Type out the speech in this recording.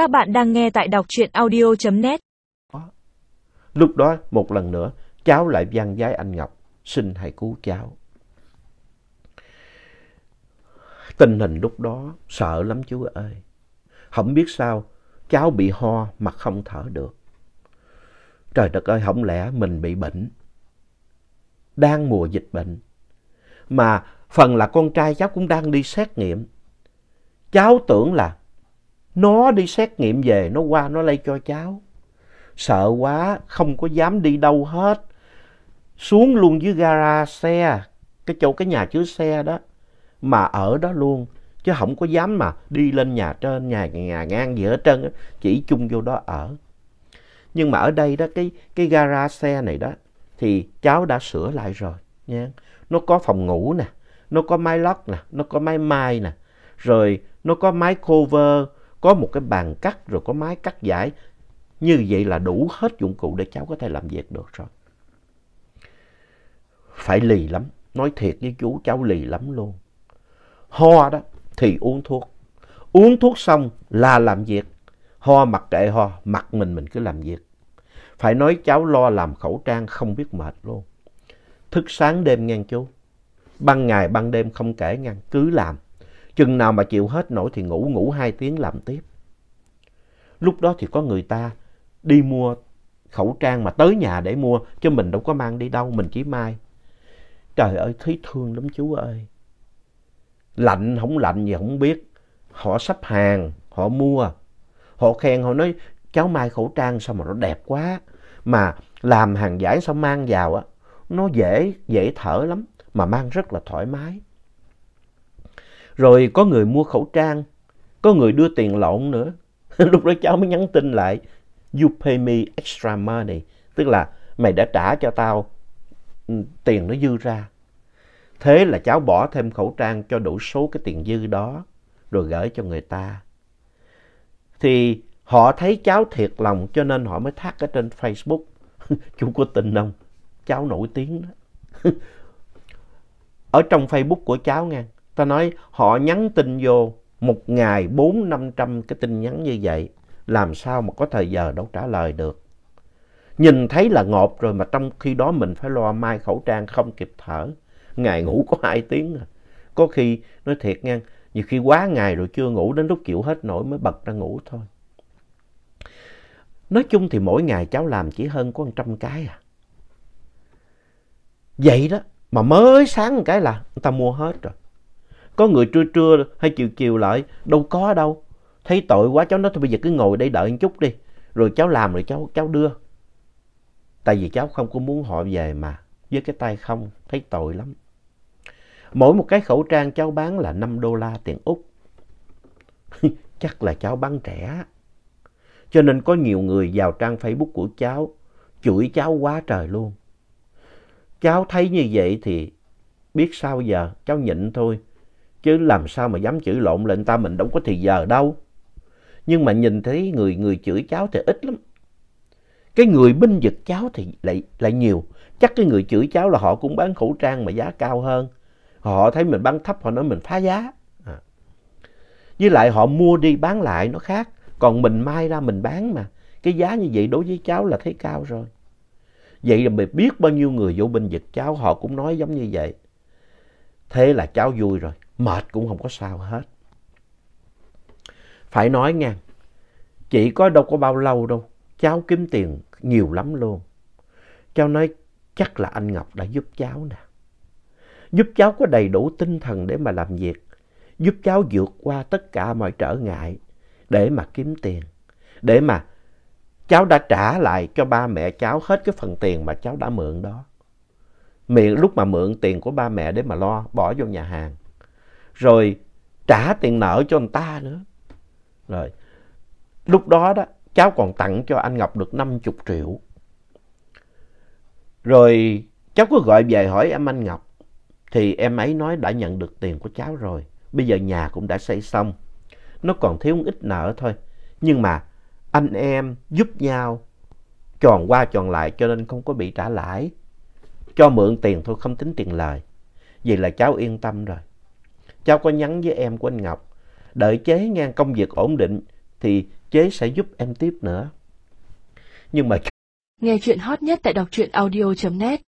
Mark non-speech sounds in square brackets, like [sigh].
Các bạn đang nghe tại đọc truyện audio.net. Lúc đó, một lần nữa, cháu lại gian giái anh Ngọc xin hãy cứu cháu. Tình hình lúc đó sợ lắm chú ơi. Không biết sao, cháu bị ho mà không thở được. Trời đất ơi, không lẽ mình bị bệnh. Đang mùa dịch bệnh. Mà phần là con trai cháu cũng đang đi xét nghiệm. Cháu tưởng là nó đi xét nghiệm về, nó qua nó lây cho cháu. Sợ quá, không có dám đi đâu hết. Xuống luôn dưới gara xe, cái chỗ cái nhà chứa xe đó. Mà ở đó luôn, chứ không có dám mà đi lên nhà trên, nhà, nhà ngang gì hết trơn, chỉ chung vô đó ở. Nhưng mà ở đây đó, cái, cái gara xe này đó, thì cháu đã sửa lại rồi nha. Nó có phòng ngủ nè, nó có máy lót nè, nó có máy mai nè, rồi nó có máy cover, có một cái bàn cắt rồi có máy cắt giải. Như vậy là đủ hết dụng cụ để cháu có thể làm việc được rồi. Phải lì lắm, nói thiệt với chú cháu lì lắm luôn. Ho đó thì uống thuốc, uống thuốc xong là làm việc. Ho mặc kệ ho, mặc mình mình cứ làm việc. Phải nói cháu lo làm khẩu trang không biết mệt luôn. Thức sáng đêm ngang chú. Ban ngày ban đêm không kể ngang cứ làm. Chừng nào mà chịu hết nổi thì ngủ, ngủ hai tiếng làm tiếp. Lúc đó thì có người ta đi mua khẩu trang mà tới nhà để mua, chứ mình đâu có mang đi đâu, mình chỉ mai. Trời ơi, thấy thương lắm chú ơi. Lạnh không lạnh gì không biết. Họ sắp hàng, họ mua. Họ khen, họ nói cháu mai khẩu trang sao mà nó đẹp quá. Mà làm hàng giải sao mang vào á, nó dễ, dễ thở lắm, mà mang rất là thoải mái. Rồi có người mua khẩu trang, có người đưa tiền lộn nữa. [laughs] Lúc đó cháu mới nhắn tin lại, you pay me extra money, tức là mày đã trả cho tao ừ, tiền nó dư ra. Thế là cháu bỏ thêm khẩu trang cho đủ số cái tiền dư đó, rồi gửi cho người ta. Thì họ thấy cháu thiệt lòng cho nên họ mới thác ở trên Facebook. [laughs] Chú có tin không? Cháu nổi tiếng đó. [laughs] ở trong Facebook của cháu nghe, ta nói họ nhắn tin vô một ngày bốn năm trăm cái tin nhắn như vậy. Làm sao mà có thời giờ đâu trả lời được. Nhìn thấy là ngộp rồi mà trong khi đó mình phải lo mai khẩu trang không kịp thở. Ngày ngủ có hai tiếng à. Có khi, nói thiệt nha, nhiều khi quá ngày rồi chưa ngủ đến lúc chịu hết nổi mới bật ra ngủ thôi. Nói chung thì mỗi ngày cháu làm chỉ hơn có 100 cái à. Vậy đó, mà mới sáng một cái là người ta mua hết rồi. Có người trưa trưa hay chiều chiều lại, đâu có đâu. Thấy tội quá cháu nói thôi bây giờ cứ ngồi đây đợi một chút đi. Rồi cháu làm rồi cháu, cháu đưa. Tại vì cháu không có muốn họ về mà. Với cái tay không, thấy tội lắm. Mỗi một cái khẩu trang cháu bán là 5 đô la tiền Úc. [laughs] Chắc là cháu bán trẻ. Cho nên có nhiều người vào trang Facebook của cháu, chửi cháu quá trời luôn. Cháu thấy như vậy thì biết sao giờ, cháu nhịn thôi. Chứ làm sao mà dám chửi lộn lên ta mình đâu có thì giờ đâu. Nhưng mà nhìn thấy người người chửi cháu thì ít lắm. Cái người binh vực cháu thì lại, lại nhiều. Chắc cái người chửi cháu là họ cũng bán khẩu trang mà giá cao hơn. Họ thấy mình bán thấp họ nói mình phá giá. À. Với lại họ mua đi bán lại nó khác. Còn mình mai ra mình bán mà. Cái giá như vậy đối với cháu là thấy cao rồi. Vậy là mình biết bao nhiêu người vô binh vực cháu họ cũng nói giống như vậy. Thế là cháu vui rồi. Mệt cũng không có sao hết. Phải nói nha. chị có đâu có bao lâu đâu. Cháu kiếm tiền nhiều lắm luôn. Cháu nói chắc là anh Ngọc đã giúp cháu nè. Giúp cháu có đầy đủ tinh thần để mà làm việc. Giúp cháu vượt qua tất cả mọi trở ngại để mà kiếm tiền. Để mà cháu đã trả lại cho ba mẹ cháu hết cái phần tiền mà cháu đã mượn đó. Miệng lúc mà mượn tiền của ba mẹ để mà lo bỏ vô nhà hàng. Rồi trả tiền nợ cho người ta nữa. Rồi, lúc đó đó, cháu còn tặng cho anh Ngọc được 50 triệu. Rồi cháu có gọi về hỏi em anh Ngọc. Thì em ấy nói đã nhận được tiền của cháu rồi. Bây giờ nhà cũng đã xây xong. Nó còn thiếu một ít nợ thôi. Nhưng mà anh em giúp nhau, tròn qua tròn lại cho nên không có bị trả lãi. Cho mượn tiền thôi, không tính tiền lời. Vậy là cháu yên tâm rồi. Cháu có nhắn với em của anh Ngọc. Đợi chế ngang công việc ổn định, thì chế sẽ giúp em tiếp nữa. Nhưng mà Nghe chuyện hot nhất tại đọc truyện audio.net